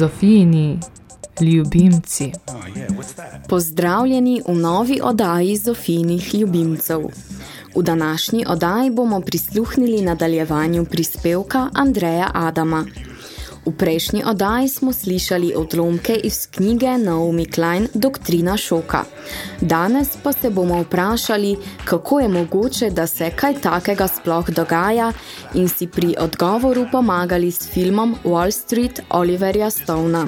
Zofijini ljubimci. Pozdravljeni v novi odaji Zofijinih ljubimcev. V današnji odaji bomo prisluhnili nadaljevanju prispevka Andreja Adama – V prejšnji oddaji smo slišali odlomke iz knjige Naomi Klein Doktrina šoka. Danes pa se bomo vprašali, kako je mogoče, da se kaj takega sploh dogaja in si pri odgovoru pomagali s filmom Wall Street Oliverja Stona.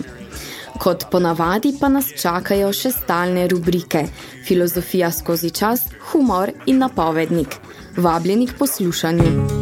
Kot ponavadi pa nas čakajo še stalne rubrike Filozofija skozi čas, humor in napovednik. Vabljenih poslušanju.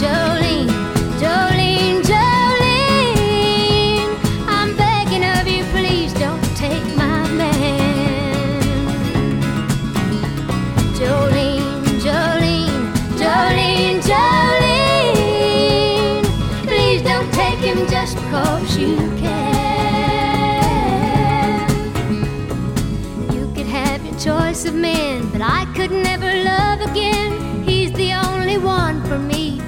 Joe.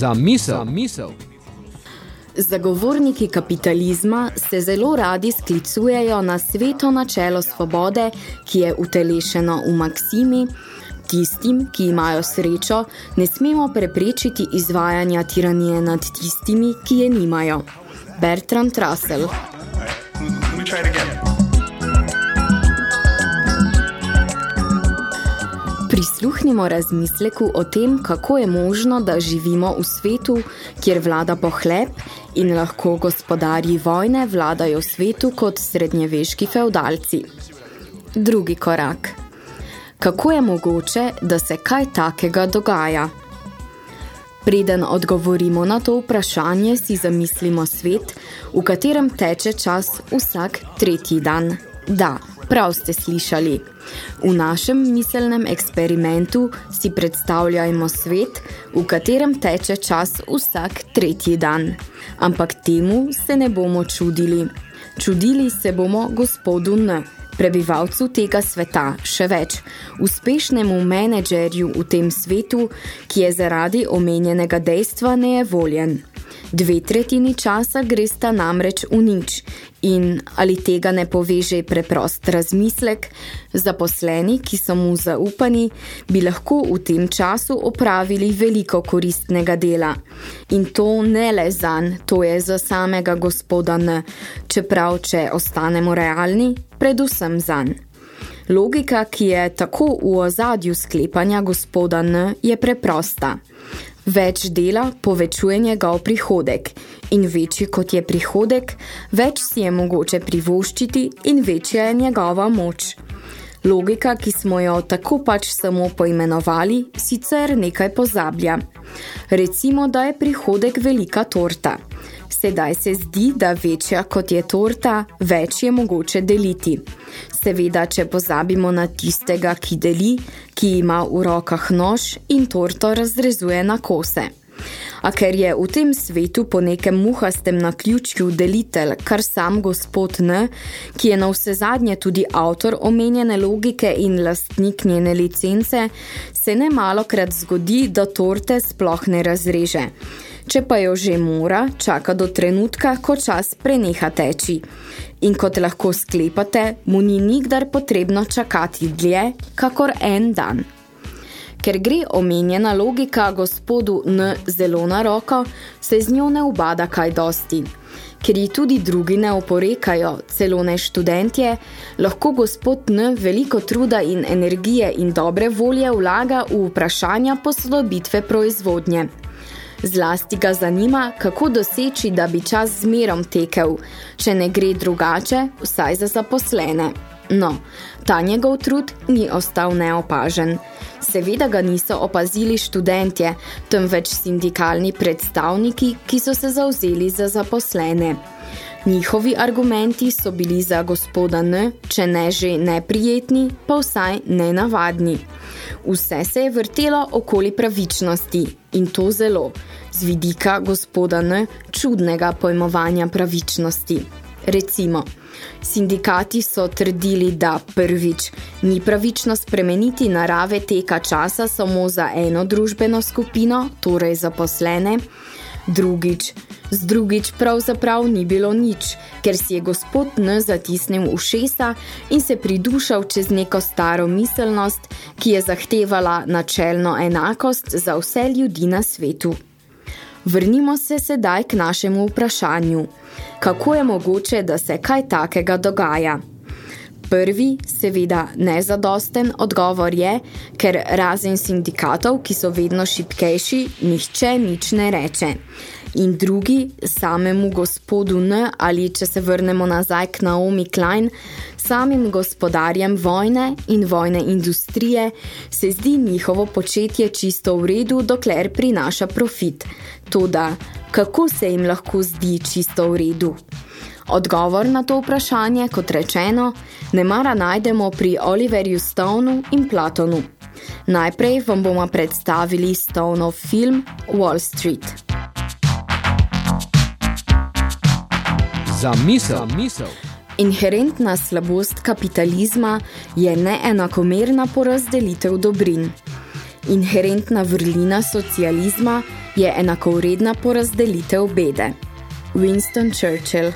Za misel. Za misel. Zagovorniki kapitalizma se zelo radi sklicujejo na sveto načelo svobode, ki je utelešeno v maksimi, tistim, ki imajo srečo, ne smemo preprečiti izvajanja tiranije nad tistimi, ki je nimajo. Bertrand Russell Let me try it again. Prisluhnimo razmisleku o tem, kako je možno, da živimo v svetu, kjer vlada pohlep in lahko gospodarji vojne vladajo svetu kot srednjeveški feudalci. Drugi korak. Kako je mogoče, da se kaj takega dogaja? Preden odgovorimo na to vprašanje, si zamislimo svet, v katerem teče čas vsak tretji dan. Da, prav ste slišali. V našem miselnem eksperimentu si predstavljajmo svet, v katerem teče čas vsak tretji dan. Ampak temu se ne bomo čudili. Čudili se bomo gospodu N, prebivalcu tega sveta, še več, uspešnemu menedžerju v tem svetu, ki je zaradi omenjenega dejstva nejevoljen. Dve tretjini časa gresta namreč v nič in ali tega ne poveže preprost razmislek, zaposleni, ki so mu zaupani, bi lahko v tem času opravili veliko koristnega dela. In to ne le zanj, to je za samega gospoda N, čeprav, če ostanemo realni, predvsem zanj. Logika, ki je tako v ozadju sklepanja gospoda N, je preprosta. Več dela povečuje njegov prihodek in večji kot je prihodek, več si je mogoče privoščiti in večja je njegova moč. Logika, ki smo jo tako pač samo poimenovali, sicer nekaj pozablja. Recimo, da je prihodek velika torta. Sedaj se zdi, da večja kot je torta, več je mogoče deliti. Seveda, če pozabimo na tistega, ki deli, ki ima v rokah nož in torto razrezuje na kose. A ker je v tem svetu po nekem muhastem naključju delitelj kar sam gospod N, ki je na vse zadnje tudi avtor omenjene logike in lastnik njene licence, se ne malokrat zgodi, da torte sploh ne razreže. Če pa jo že mora, čaka do trenutka, ko čas preneha teči. In kot lahko sklepate, mu ni nikdar potrebno čakati dlje, kakor en dan. Ker gre omenjena logika gospodu N zelo na roko, se z njo ne ubada kaj dosti. Ker ji tudi drugi ne oporekajo, celo ne študentje, lahko gospod N veliko truda in energije in dobre volje vlaga v vprašanja posodobitve proizvodnje. Zlasti ga zanima, kako doseči, da bi čas zmerom tekel, če ne gre drugače, vsaj za zaposlene. No, ta njegov trud ni ostal neopažen. Seveda ga niso opazili študentje, temveč sindikalni predstavniki, ki so se zauzeli za zaposlene. Njihovi argumenti so bili za gospoda N, če ne že neprijetni, pa vsaj nenavadni. Vse se je vrtelo okoli pravičnosti in to zelo, z vidika gospoda N, čudnega pojmovanja pravičnosti. Recimo, sindikati so trdili, da prvič ni pravično spremeniti narave teka časa samo za eno družbeno skupino, torej zaposlene, drugič, z drugič pravzaprav ni bilo nič, ker si je gospod N zatisnil ušesa in se pridušal čez neko staro miselnost, ki je zahtevala načelno enakost za vse ljudi na svetu. Vrnimo se sedaj k našemu vprašanju. Kako je mogoče, da se kaj takega dogaja? Prvi, seveda nezadosten odgovor je, ker razen sindikatov, ki so vedno šipkejši, nihče nič ne reče. In drugi, samemu gospodu N, ali če se vrnemo nazaj k Naomi Klein, samim gospodarjem vojne in vojne industrije, se zdi njihovo početje čisto v redu, dokler prinaša profit. Toda, kako se jim lahko zdi čisto v redu? Odgovor na to vprašanje, kot rečeno, ne mara najdemo pri Oliverju Stoneu in Platonu. Najprej vam bomo predstavili Stoneov film Wall Street. Za misel. Misel. Inherentna slabost kapitalizma je neenakomerna porazdelitev dobrin. Inherentna vrlina socializma je enakovredna porazdelitev bede. Winston Churchill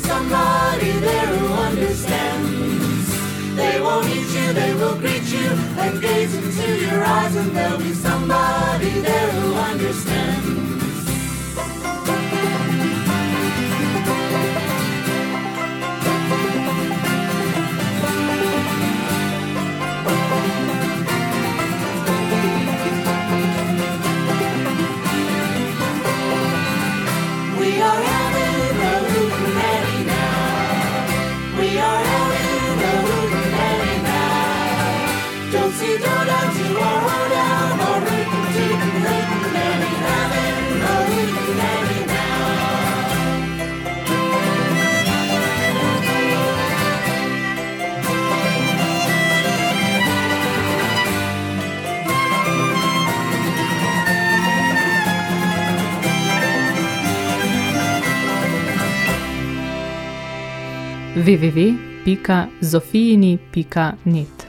somebody there who understands. They won't eat you, they will greet you and gaze into your eyes, and there'll be somebody there who understands. www.zofijini.net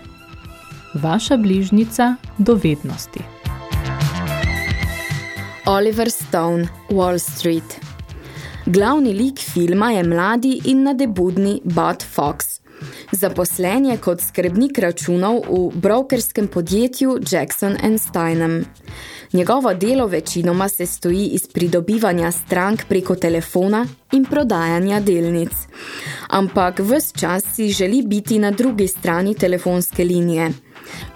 Vaša bližnica dovednosti. Oliver Stone, Wall Street Glavni lik filma je mladi in nadebudni Bud Fox. Zaposlen je kot skrbnik računov v brokerskem podjetju Jackson Steinem. Njegovo delo večinoma se stoji iz pridobivanja strank preko telefona in prodajanja delnic. Ampak ves čas si želi biti na drugi strani telefonske linije.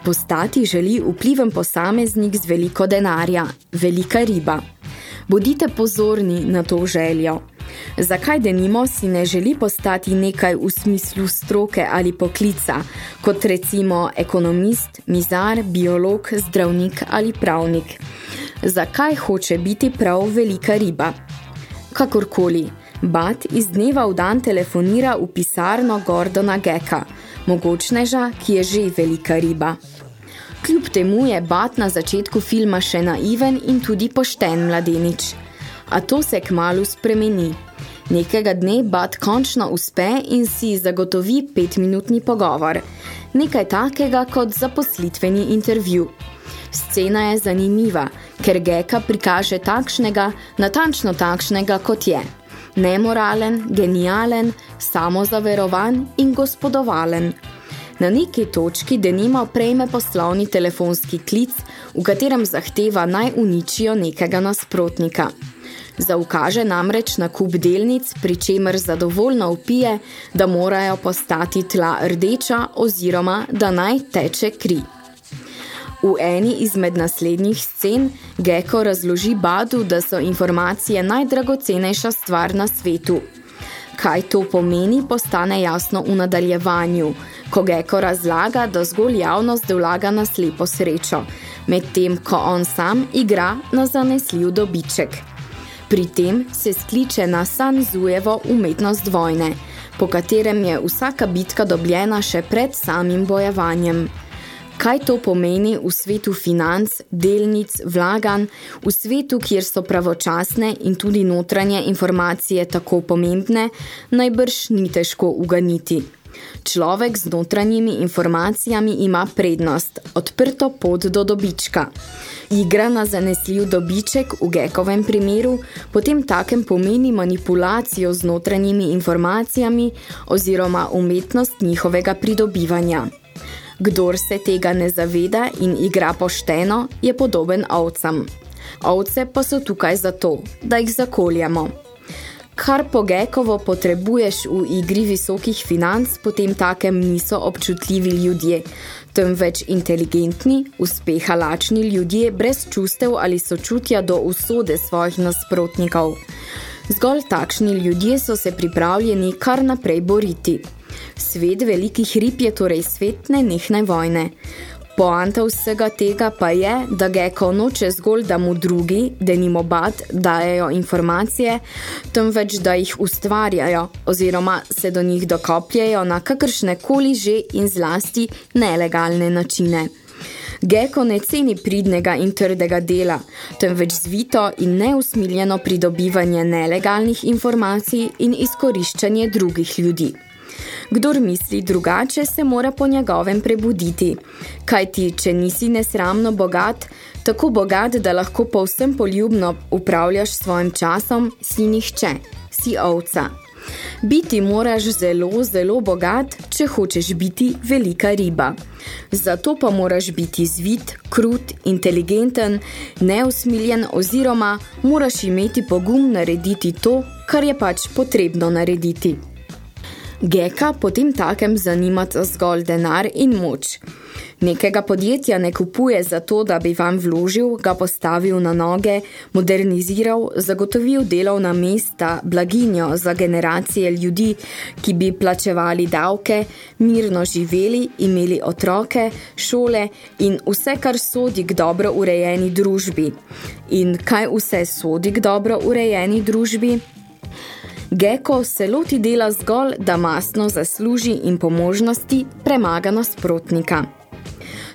Postati želi vpliven posameznik z veliko denarja, velika riba. Bodite pozorni na to željo. Zakaj denimo si ne želi postati nekaj v smislu stroke ali poklica, kot recimo ekonomist, mizar, biolog, zdravnik ali pravnik? Zakaj hoče biti prav velika riba? Kakorkoli, Bat iz dneva v dan telefonira v pisarno Gordona Geka, mogočneža, ki je že velika riba. Kljub temu je Bat na začetku filma še naiven in tudi pošten mladenič. A to se kmalu spremeni. Nekega dne Bat končno uspe in si zagotovi petminutni pogovor. Nekaj takega kot zaposlitveni intervju. Scena je zanimiva, ker Geka prikaže takšnega, natančno takšnega, kot je. Nemoralen, genialen, samozaverovan in gospodovalen. Na neki točki denimo prejme poslovni telefonski klic, v katerem zahteva naj uničijo nekega nasprotnika. Zaukaže namreč na kup delnic, pri čemer zadovoljno upije, da morajo postati tla rdeča oziroma da naj teče kri. V eni izmed naslednjih scen Gecko razloži Badu, da so informacije najdragocenejša stvar na svetu. Kaj to pomeni, postane jasno v nadaljevanju, ko Gecko razlaga, da zgolj javnost vlaga na slepo srečo, medtem ko on sam igra na zanesljiv dobiček. Pri tem se skliče na Sanzujevo umetnost vojne, po katerem je vsaka bitka dobljena še pred samim bojevanjem. Kaj to pomeni v svetu financ, delnic, vlagan, v svetu, kjer so pravočasne in tudi notranje informacije tako pomembne, najbrž ni težko uganiti. Človek z notranjimi informacijami ima prednost, odprto pot do dobička. Igra na zanesljiv dobiček v Gekovem primeru potem takem pomeni manipulacijo z notranjimi informacijami oziroma umetnost njihovega pridobivanja. Kdor se tega ne zaveda in igra pošteno, je podoben ovcam. Ovce pa so tukaj zato, da jih zakoljamo. Kar pogekovo potrebuješ v igri visokih financ, potem takem niso občutljivi ljudje, temveč inteligentni, uspeha lačni ljudje brez čustev ali sočutja do usode svojih nasprotnikov. Zgolj takšni ljudje so se pripravljeni kar naprej boriti. Svet velikih rib je torej svet nenehne vojne. Poanta vsega tega pa je, da Gecko noče zgolj, da mu drugi, denimo bat, dajejo informacije, temveč da jih ustvarjajo oziroma se do njih dokopljajo na kakršne koli že in zlasti nelegalne načine. Gecko ne ceni pridnega in trdega dela, temveč zvito in neusmiljeno pridobivanje nelegalnih informacij in izkoriščanje drugih ljudi. Kdor misli drugače, se mora po njegovem prebuditi. Kaj ti, če nisi nesramno bogat, tako bogat, da lahko povsem poljubno upravljaš svojim časom, si nihče, si ovca. Biti moraš zelo, zelo bogat, če hočeš biti velika riba. Zato pa moraš biti zvit, krut, inteligenten, neusmiljen oziroma moraš imeti pogum narediti to, kar je pač potrebno narediti. Geka potem takem zanimata zgolj denar in moč. Nekega podjetja ne kupuje zato, da bi vam vložil, ga postavil na noge, moderniziral, zagotovil delovna mesta, blaginjo za generacije ljudi, ki bi plačevali davke, mirno živeli, imeli otroke, šole in vse, kar sodi k dobro urejeni družbi. In kaj vse sodi k dobro urejeni družbi? Gecko se loti dela zgolj, da masno zasluži in po možnosti premaga nasprotnika.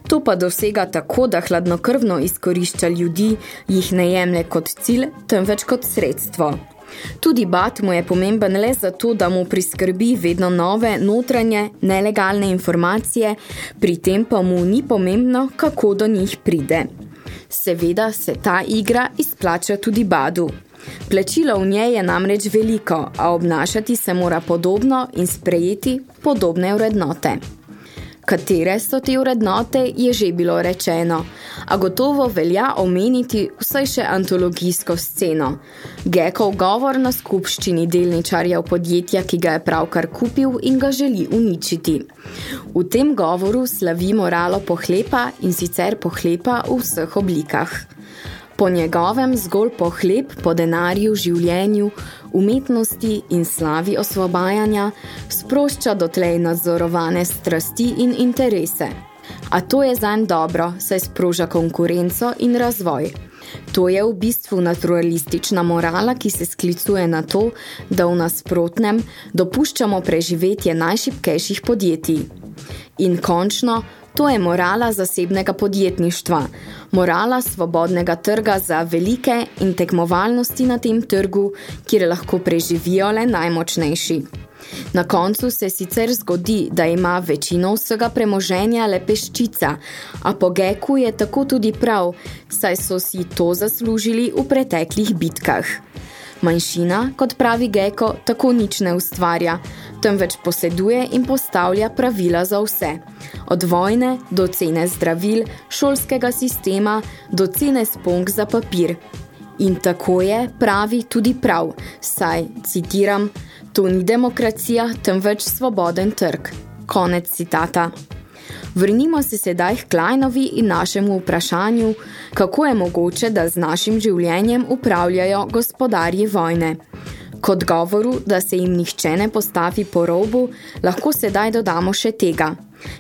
To pa dosega tako, da hladnokrvno izkorišča ljudi, jih ne jemlje kot cilj, temveč kot sredstvo. Tudi bat mu je pomemben le zato, da mu priskrbi vedno nove, notranje, nelegalne informacije, pri tem pa mu ni pomembno, kako do njih pride. Seveda se ta igra izplača tudi badu. Plačilo v njej je namreč veliko, a obnašati se mora podobno in sprejeti podobne vrednote. Katere so te vrednote, je že bilo rečeno, a gotovo velja omeniti vsaj še antologijsko sceno. Gekov govor na skupščini delničarjev podjetja, ki ga je pravkar kupil in ga želi uničiti. V tem govoru slavi moralo pohlepa in sicer pohlepa v vseh oblikah. Po njegovem zgolj pohlep po denarju, življenju, umetnosti in slavi osvobajanja sprošča dotlej nadzorovane strasti in interese. A to je zanj dobro, saj sproža konkurenco in razvoj. To je v bistvu naturalistična morala, ki se sklicuje na to, da v nasprotnem dopuščamo preživetje najšipkejših podjetij. In končno, to je morala zasebnega podjetništva, morala svobodnega trga za velike in tekmovalnosti na tem trgu, kjer lahko preživijo le najmočnejši. Na koncu se sicer zgodi, da ima večino vsega premoženja le peščica, a po Geku je tako tudi prav, saj so si to zaslužili v preteklih bitkah. Manjšina, kot pravi Geko, tako nič ne ustvarja, temveč poseduje in postavlja pravila za vse. Od vojne do cene zdravil, šolskega sistema, do cene spong za papir. In tako je, pravi tudi prav, saj, citiram, to ni demokracija, temveč svoboden trg. Konec citata. Vrnimo se sedaj k Kleinovi in našemu vprašanju, kako je mogoče, da z našim življenjem upravljajo gospodarji vojne. Kot govoru, da se jim nihče ne postavi po robu, lahko sedaj dodamo še tega.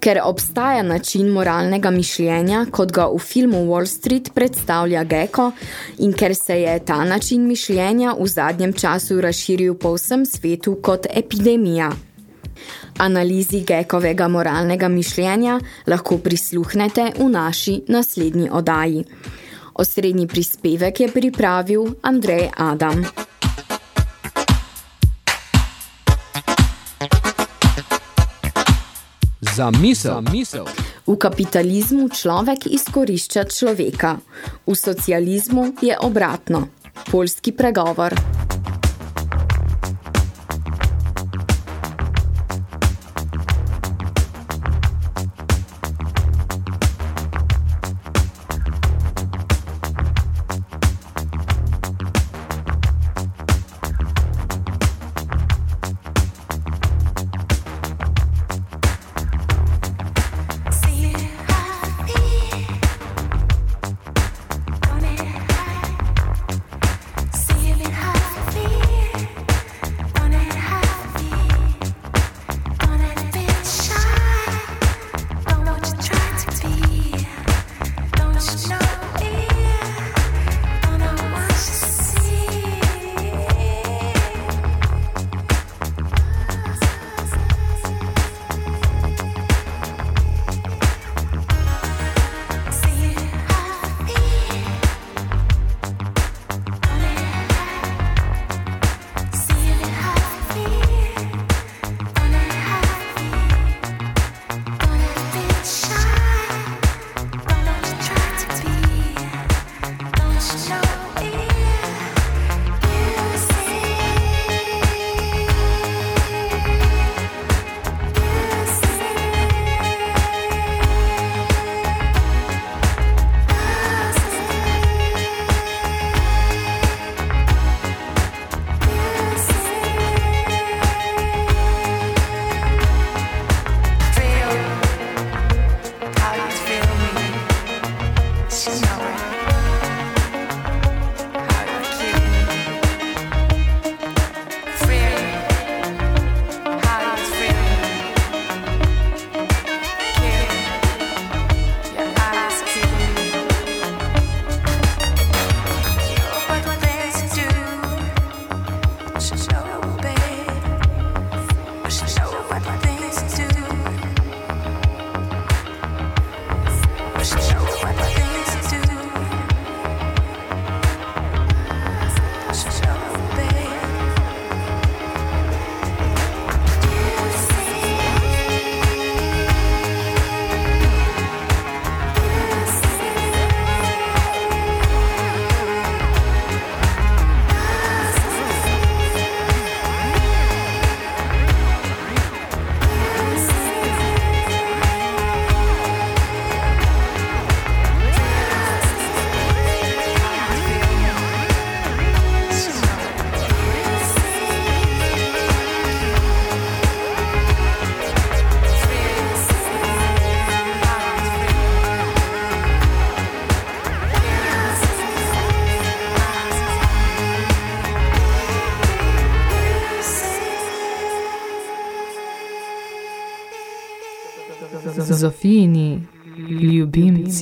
Ker obstaja način moralnega mišljenja, kot ga v filmu Wall Street predstavlja Gecko, in ker se je ta način mišljenja v zadnjem času razširil po vsem svetu kot epidemija. Analizi Gekovega moralnega mišljenja lahko prisluhnete v naši naslednji odaji. Osrednji prispevek je pripravil Andrej Adam. Za misel. Za misel. V kapitalizmu človek izkorišča človeka. V socializmu je obratno. Poljski pregovor.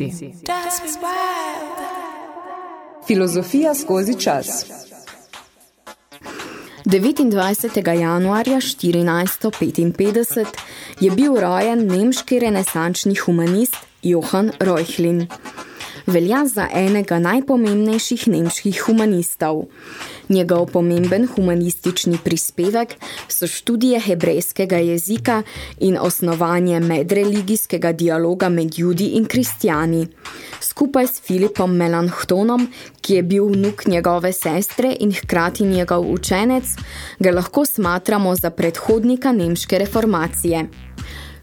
Ljubimci. Filozofija skozi čas. 29. januarja 1455 je bil rojen nemški renesančni humanist Johann Reuchlin. Velja za enega najpomembnejših nemških humanistov. Njegov pomemben humanistični prispevek so študije hebrejskega jezika in osnovanje medreligijskega dialoga med judi in kristjani. Skupaj s Filipom Melanchtonom, ki je bil vnuk njegove sestre in hkrati njegov učenec, ga lahko smatramo za predhodnika nemške reformacije.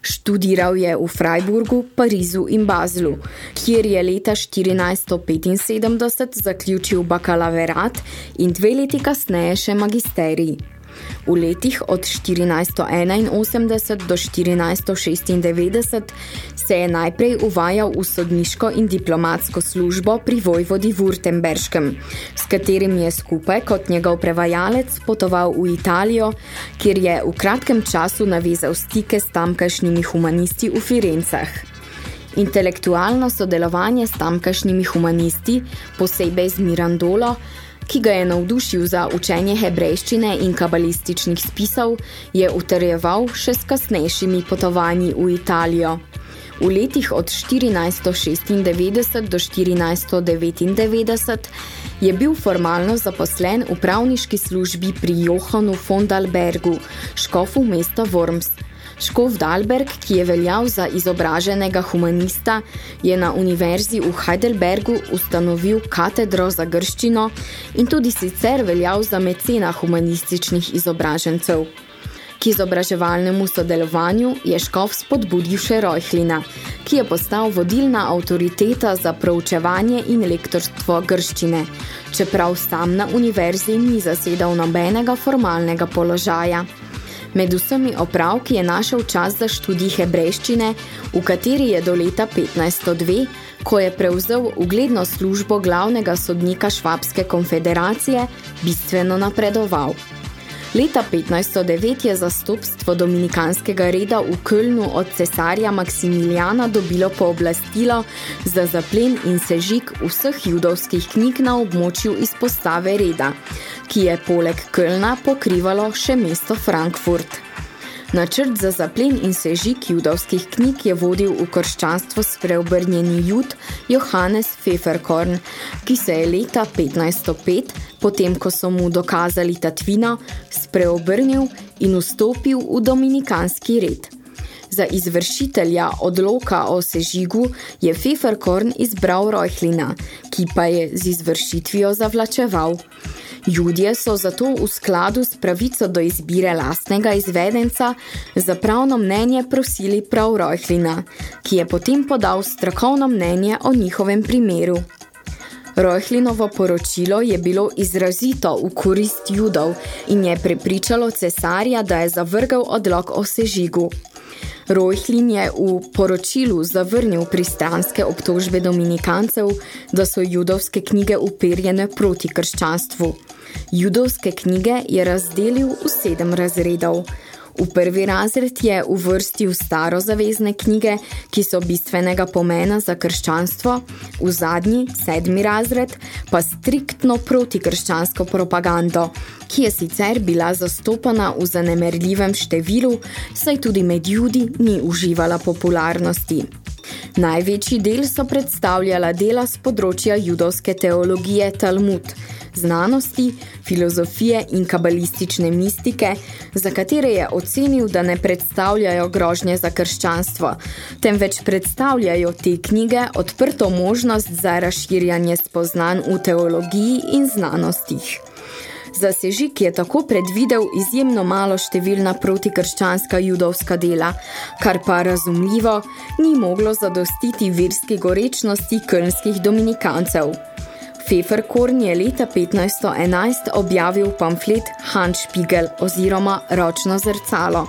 Študiral je v Freiburgu, Parizu in Bazlu, kjer je leta 1475 zaključil bakalaverat in dve leti kasneje še magisterij. V letih od 1481 do 1496 se je najprej uvajal v sodniško in diplomatsko službo pri vojvodi Württemberškem, s katerim je skupaj kot njegov prevajalec potoval v Italijo, kjer je v kratkem času navezal stike s tamkajšnjimi humanisti v Firencah. Intelektualno sodelovanje s tamkajšnjimi humanisti, posebej z Mirandolo, ki ga je navdušil za učenje hebrejščine in kabalističnih spisov, je utrjeval še s kasnejšimi potovanji v Italijo. V letih od 1496 do 1499 je bil formalno zaposlen v pravniški službi pri Johanu von Dalbergu, škofu mesta Worms. Škof Dalberg, ki je veljal za izobraženega humanista, je na univerzi v Heidelbergu ustanovil katedro za grščino in tudi sicer veljal za mecena humanističnih izobražencev. K izobraževalnemu sodelovanju je Škof spodbudil še Rojhlina, ki je postal vodilna avtoriteta za proučevanje in lektorstvo grščine, čeprav sam na univerzi ni zasedal nobenega formalnega položaja. Med vsemi opravki je našel čas za študij hebrejščine, v kateri je do leta 1502, ko je prevzel ugledno službo glavnega sodnika Švabske konfederacije, bistveno napredoval. Leta 1509 je zastopstvo dominikanskega reda v Kölnu od cesarja Maksimiljana dobilo pooblastilo za zaplen in sežig vseh judovskih knjig na območju izpostave reda, ki je poleg Kölna pokrivalo še mesto Frankfurt. Načrt za zaplen in sežig judovskih knjig je vodil v krščanstvo spreobrnjeni jud Johannes Pfefferkorn, ki se je leta 1505, potem ko so mu dokazali tatvino, spreobrnil in vstopil v dominikanski red. Za izvršitelja odloka o sežigu je Pfefferkorn izbral Rojhlina, ki pa je z izvršitvijo zavlačeval. Judje so zato v skladu s pravico do izbire lastnega izvedenca za pravno mnenje prosili prav Rojhlina, ki je potem podal strokovno mnenje o njihovem primeru. Rojhlinovo poročilo je bilo izrazito v korist judov in je prepričalo cesarja, da je zavrgal odlog o sežigu. Rojhlin je v poročilu zavrnil pristranske obtožbe dominikancev, da so judovske knjige uperjene proti krščanstvu. Judovske knjige je razdelil v sedem razredov. V prvi razred je uvrstil starozavezne knjige, ki so bistvenega pomena za krščanstvo, v zadnji, sedmi razred, pa striktno protikrščansko propagando, ki je sicer bila zastopana v zanemerljivem številu, saj tudi med judi ni uživala popularnosti. Največji del so predstavljala dela z področja judovske teologije Talmud, znanosti, filozofije in kabalistične mistike, za katere je ocenil, da ne predstavljajo grožnje za krščanstvo, temveč predstavljajo te knjige odprto možnost za razširjanje spoznanj v teologiji in znanostih. Za sežik je tako predvidel izjemno malo številna protikrščanska judovska dela, kar pa razumljivo ni moglo zadostiti verski gorečnosti kölnskih dominikancev. Pfefferkorn je leta 1511 objavil pamflet Handspiegel oziroma Ročno zrcalo,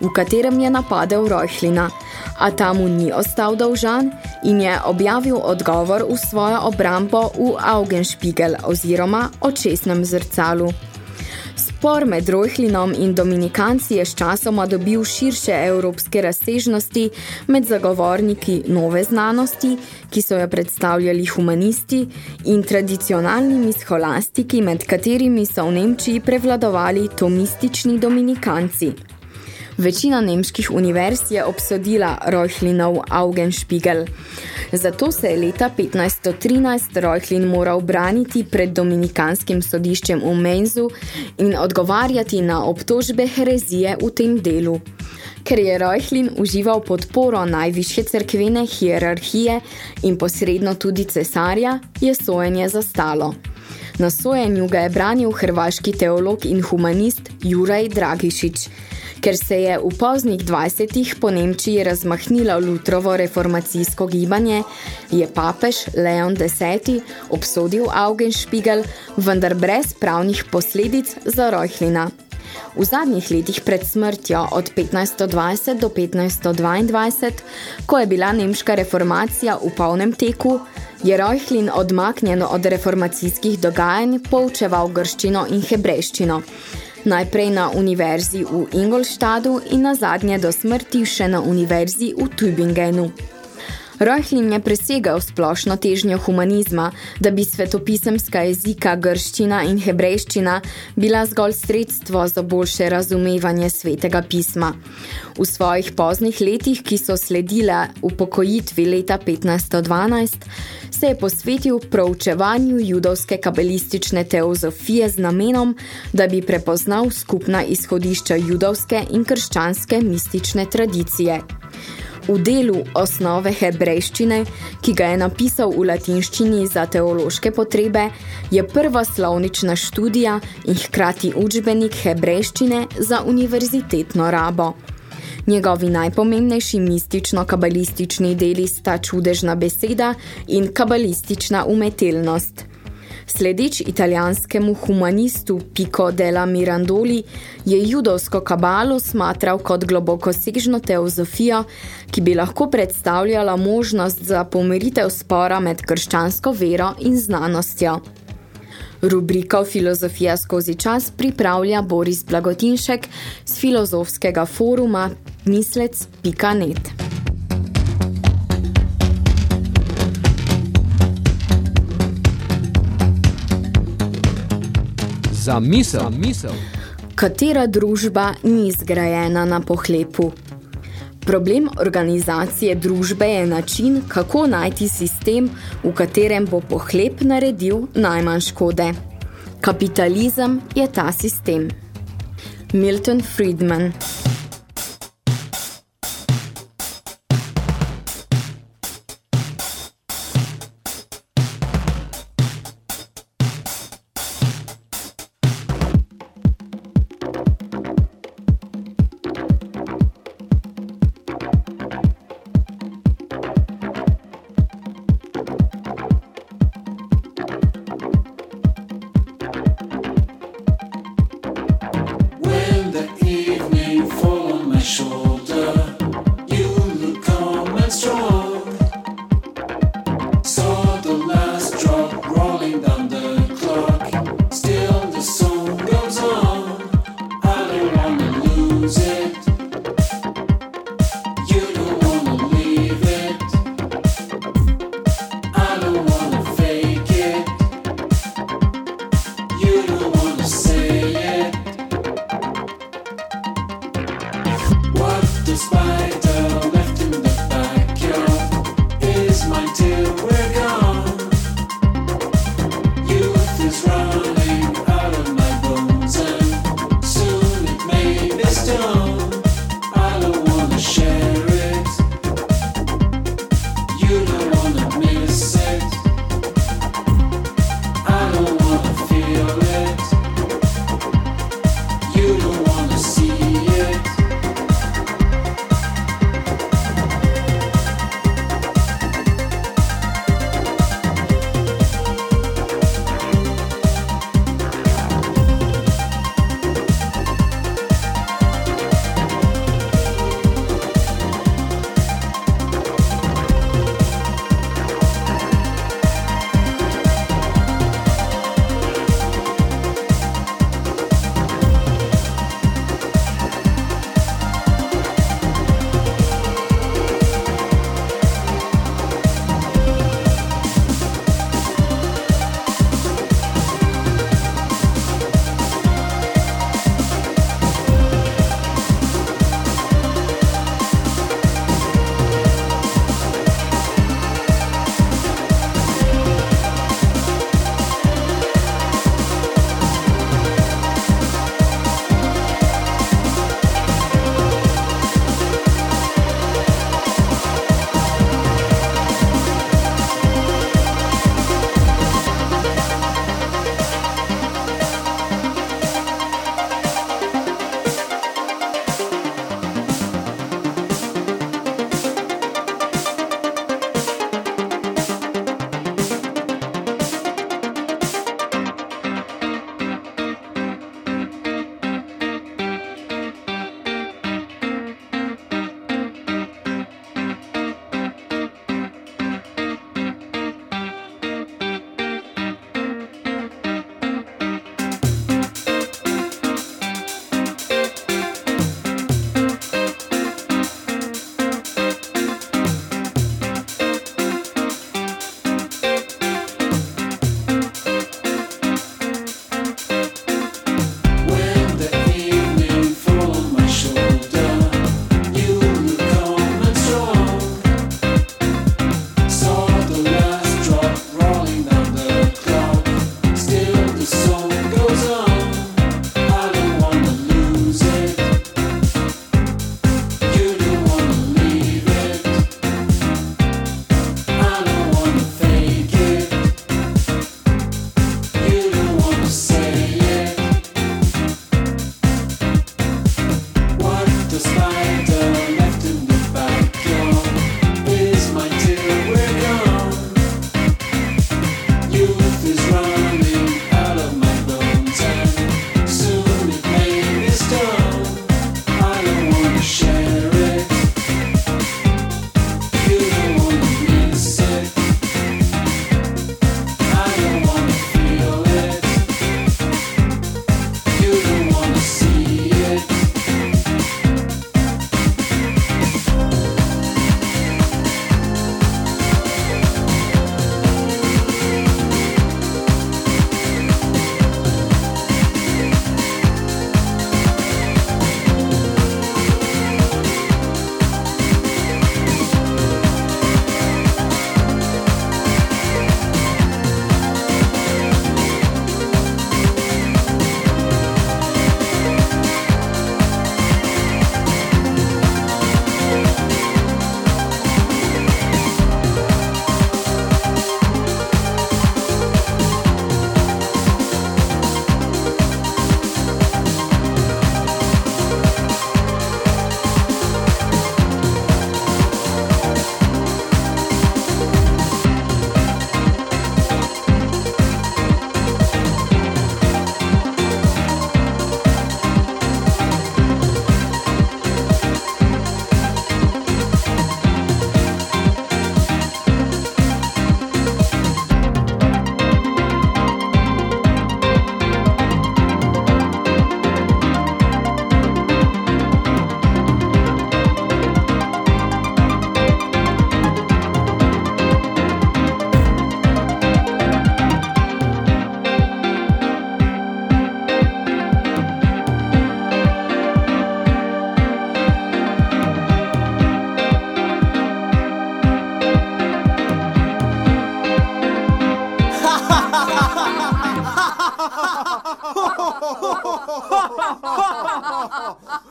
v katerem je napadel Rojhlina, a ta mu ni ostal dolžan in je objavil odgovor v svojo obrambo v Augenspiegel oziroma Očesnem zrcalu. Spor med Rojhlinom in Dominikanci je s časoma dobil širše evropske razsežnosti med zagovorniki nove znanosti, ki so jo predstavljali humanisti, in tradicionalnimi scholastiki, med katerimi so v Nemčiji prevladovali tomistični Dominikanci. Večina nemških univerz je obsodila Reuchlinov Augenspiegel. Zato se je leta 1513 Reuchlin moral braniti pred dominikanskim sodiščem v Mainzu in odgovarjati na obtožbe herezije v tem delu. Ker je Reuchlin užival podporo najvišje cerkvene hierarhije in posredno tudi cesarja, je sojenje zastalo. Na sojenju ga je branil hrvaški teolog in humanist Juraj Dragišič, Ker se je v poznih 20-ih po Nemčiji razmahnilo Lutrovo reformacijsko gibanje, je papež Leon X obsodil Augenspiegel, vendar brez pravnih posledic za Reuchlina. V zadnjih letih pred smrtjo od 1520 do 1522, ko je bila nemška reformacija v polnem teku, je Reuchlin odmaknjeno od reformacijskih dogajanj poučeval grščino in hebrejščino najprej na univerzi v Ingolstadu in nazadnje do smrti še na univerzi v Tübingenu. Reuchlin je presegal splošno težnjo humanizma, da bi svetopisemska jezika grščina in hebrejščina bila zgolj sredstvo za boljše razumevanje svetega pisma. V svojih poznih letih, ki so sledile v pokojitvi leta 1512, se je posvetil proučevanju judovske kabelistične teozofije z namenom, da bi prepoznal skupna izhodišča judovske in krščanske mistične tradicije. V delu osnove hebrejščine, ki ga je napisal v latinščini za teološke potrebe, je prva slovnična študija in hkrati učbenik hebrejščine za univerzitetno rabo. Njegovi najpomembnejši mistično-kabalistični deli sta čudežna beseda in kabalistična umetelnost. Sledeč italijanskemu humanistu Pico della Mirandoli je judovsko kabalo smatral kot globokosežno teozofijo, ki bi lahko predstavljala možnost za pomiritev spora med krščansko vero in znanostjo. Rubriko Filozofija skozi čas pripravlja Boris Blagotinšek z filozofskega foruma mislec.net. Za misel. Misel. Katera družba ni zgrajena na pohlepu? Problem organizacije družbe je način, kako najti sistem, v katerem bo pohlep naredil najmanj škode. Kapitalizem je ta sistem. Milton Friedman satisfied.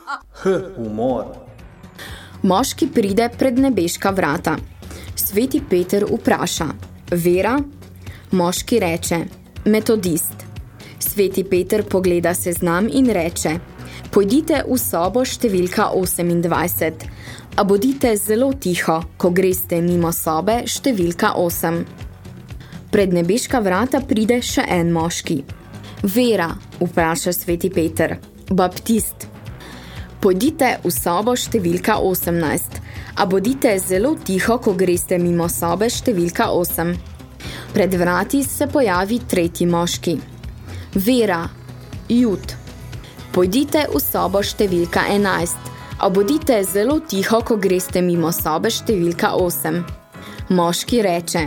H, umor. Moški pride pred nebeška vrata. Sveti Peter vpraša, vera? Moški reče, metodist. Sveti Peter pogleda seznam in reče, pojdite v sobo številka 28, a bodite zelo tiho, ko greste mimo sobe številka 8. Pred nebeška vrata pride še en moški. Vera, vpraša sveti Peter, baptist. Pojdite v sobo številka 18, a bodite zelo tiho, ko greste mimo sobe številka 8. Pred vrati se pojavi tretji moški. Vera, jud. Pojdite v sobo številka 11, a bodite zelo tiho, ko greste mimo sobe številka 8. Moški reče,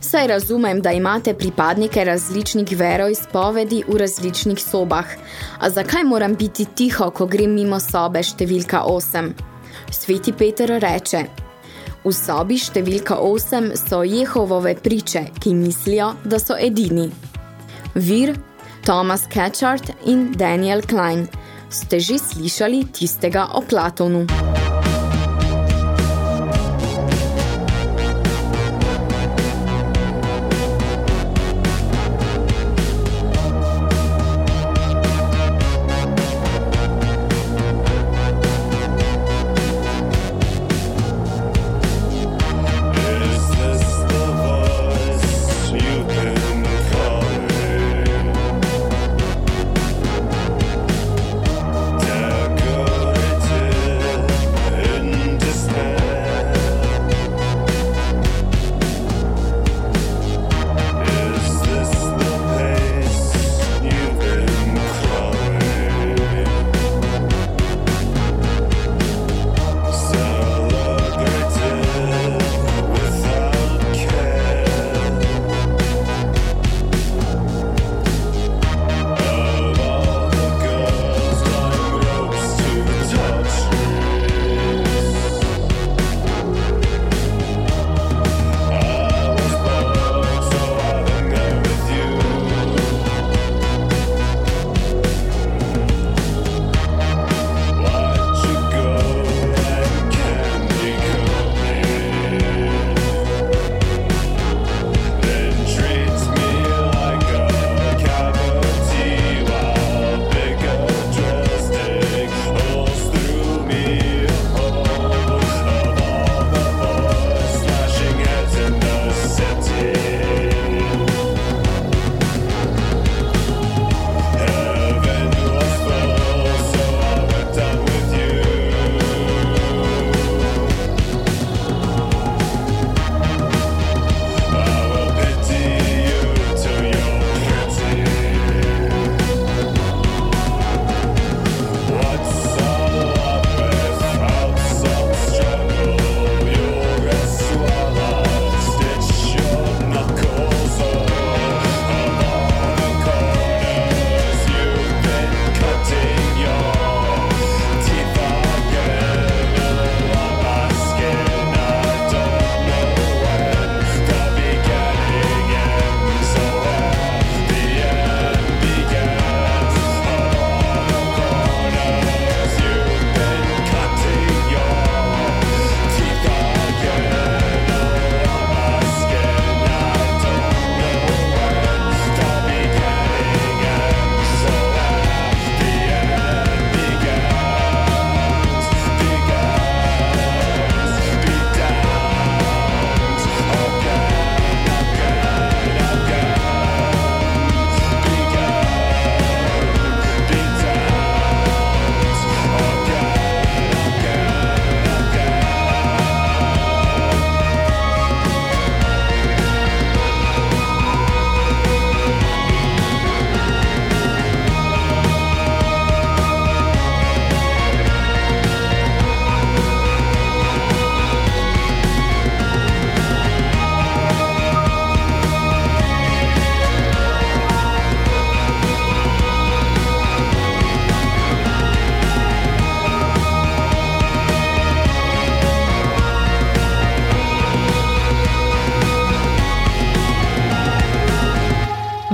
saj razumem, da imate pripadnike različnih veroizpovedi v različnih sobah, a zakaj moram biti tiho, ko grem mimo sobe številka 8? Sveti Peter reče, v sobi številka 8 so Jehovove priče, ki mislijo, da so edini. Vir, Thomas Catchart in Daniel Klein. Ste že slišali tistega o Platonu?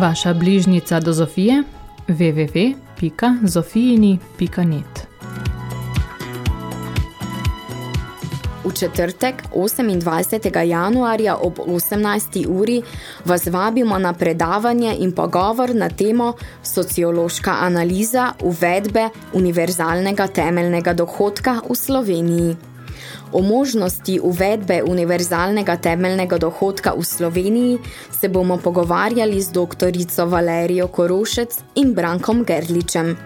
Vaša bližnica do Zofije www.zofijini.net U četvrtek 28. januarja ob 18. uri vas vabimo na predavanje in pogovor na temo Sociološka analiza uvedbe univerzalnega temeljnega dohodka v Sloveniji. O možnosti uvedbe univerzalnega temeljnega dohodka v Sloveniji se bomo pogovarjali z doktorico Valerijo Korošec in Brankom Gerličem.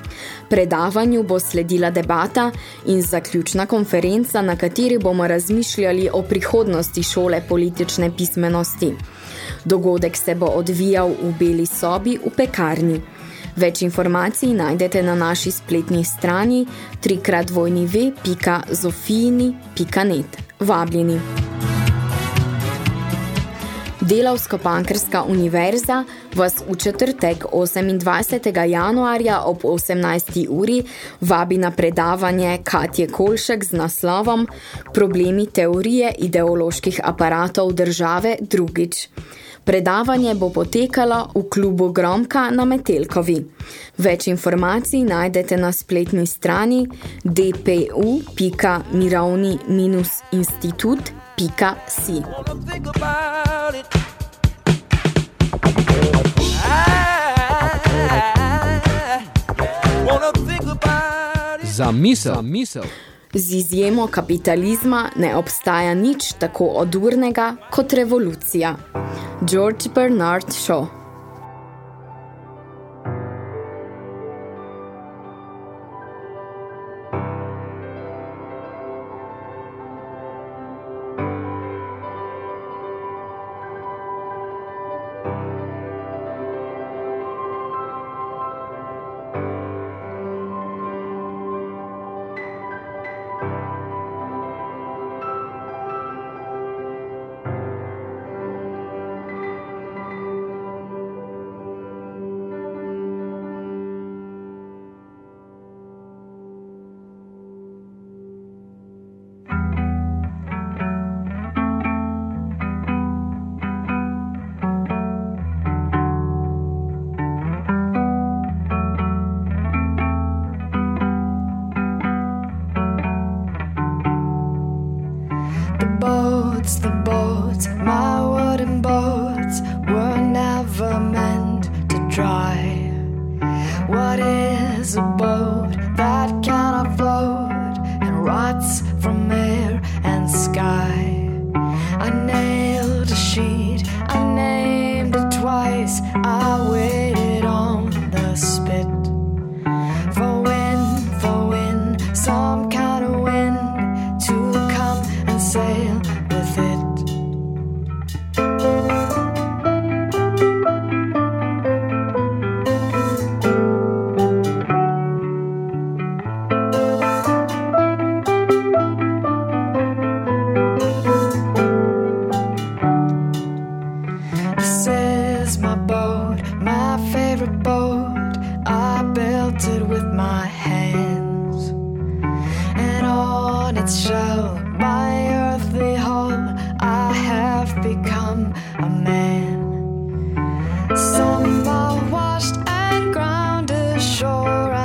Predavanju bo sledila debata in zaključna konferenca, na kateri bomo razmišljali o prihodnosti šole politične pismenosti. Dogodek se bo odvijal v beli sobi v pekarni. Več informacij najdete na naši spletni strani www.zofijini.net. Vabljeni! Delavsko-Pankrska univerza vas v četrtek 28. januarja ob 18. uri vabi na predavanje Katje Kolšek z naslovom Problemi teorije ideoloških aparatov države drugič. Predavanje bo potekalo v klubu Gromka na Metelkovi. Več informacij najdete na spletni strani dpu.mirovni-institut.si. Za misel, misel. Z izjemo kapitalizma ne obstaja nič tako odurnega kot revolucija. George Bernard Shaw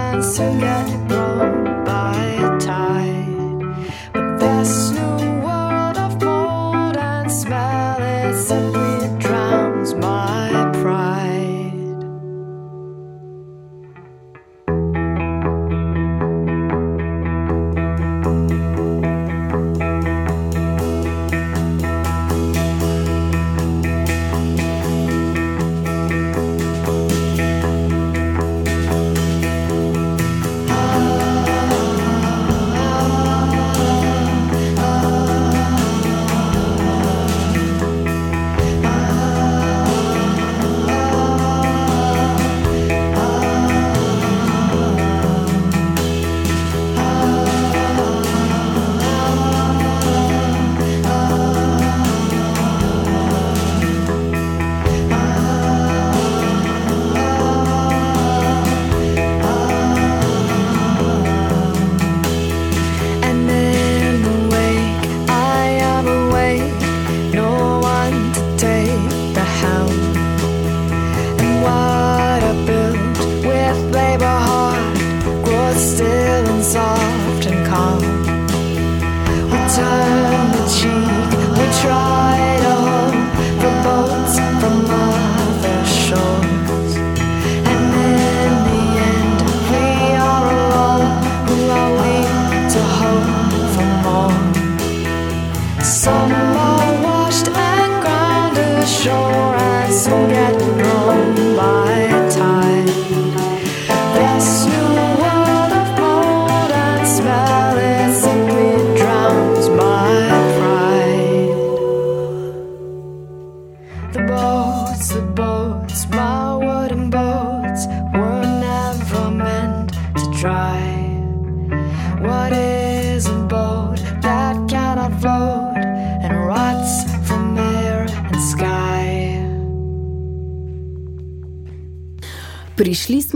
answer got it wrong.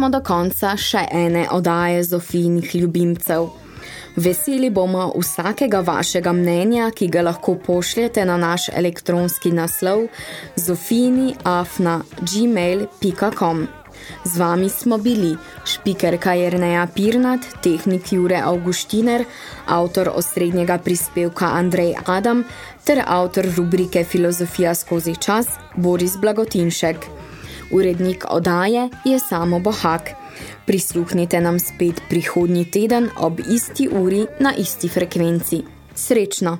smo do konca še ene odaje Zofijinih ljubimcev. Veseli bomo vsakega vašega mnenja, ki ga lahko pošljete na naš elektronski naslov zofini.afna.gmail.com. Z vami smo bili špikerka Jerneja Pirnat, tehnik Jure Augustiner, avtor osrednjega prispevka Andrej Adam ter avtor rubrike Filozofija skozi čas Boris Blagotinšek. Urednik odaje je Samo Bohak. Prisluhnite nam spet prihodnji teden ob isti uri na isti frekvenci. Srečno!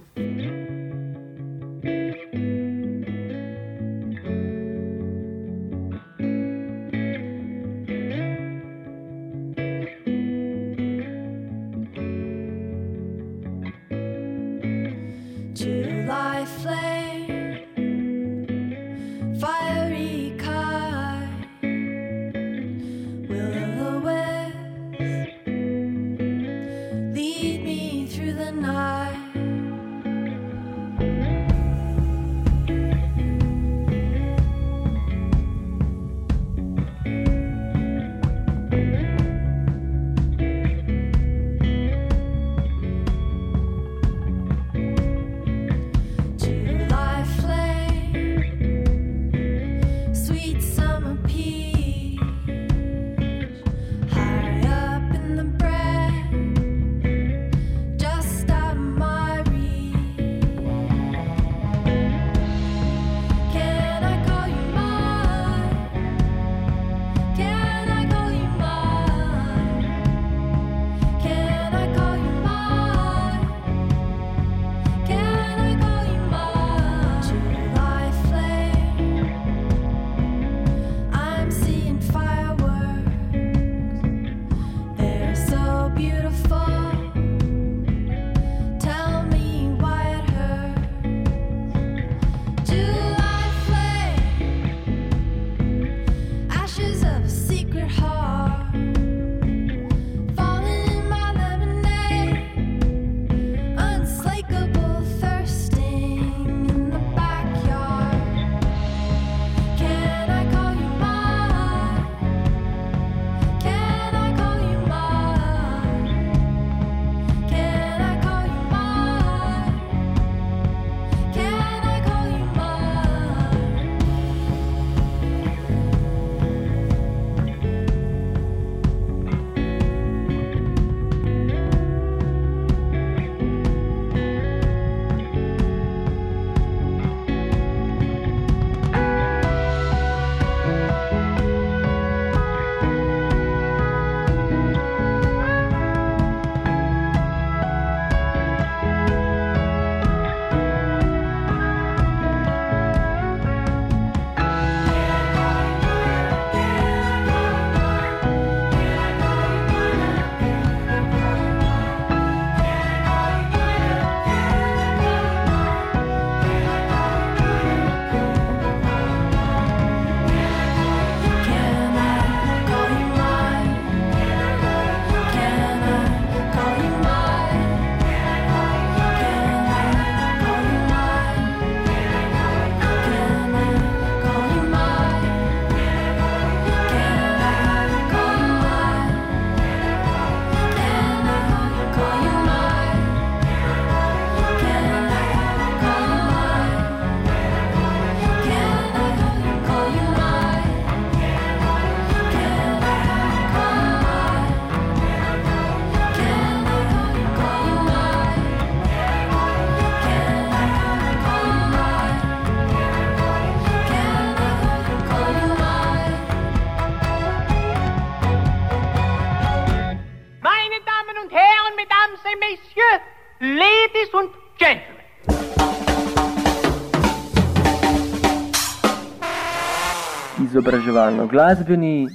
Izobraževalno-glasbeni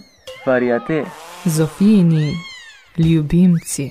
variate. Zofijini ljubimci.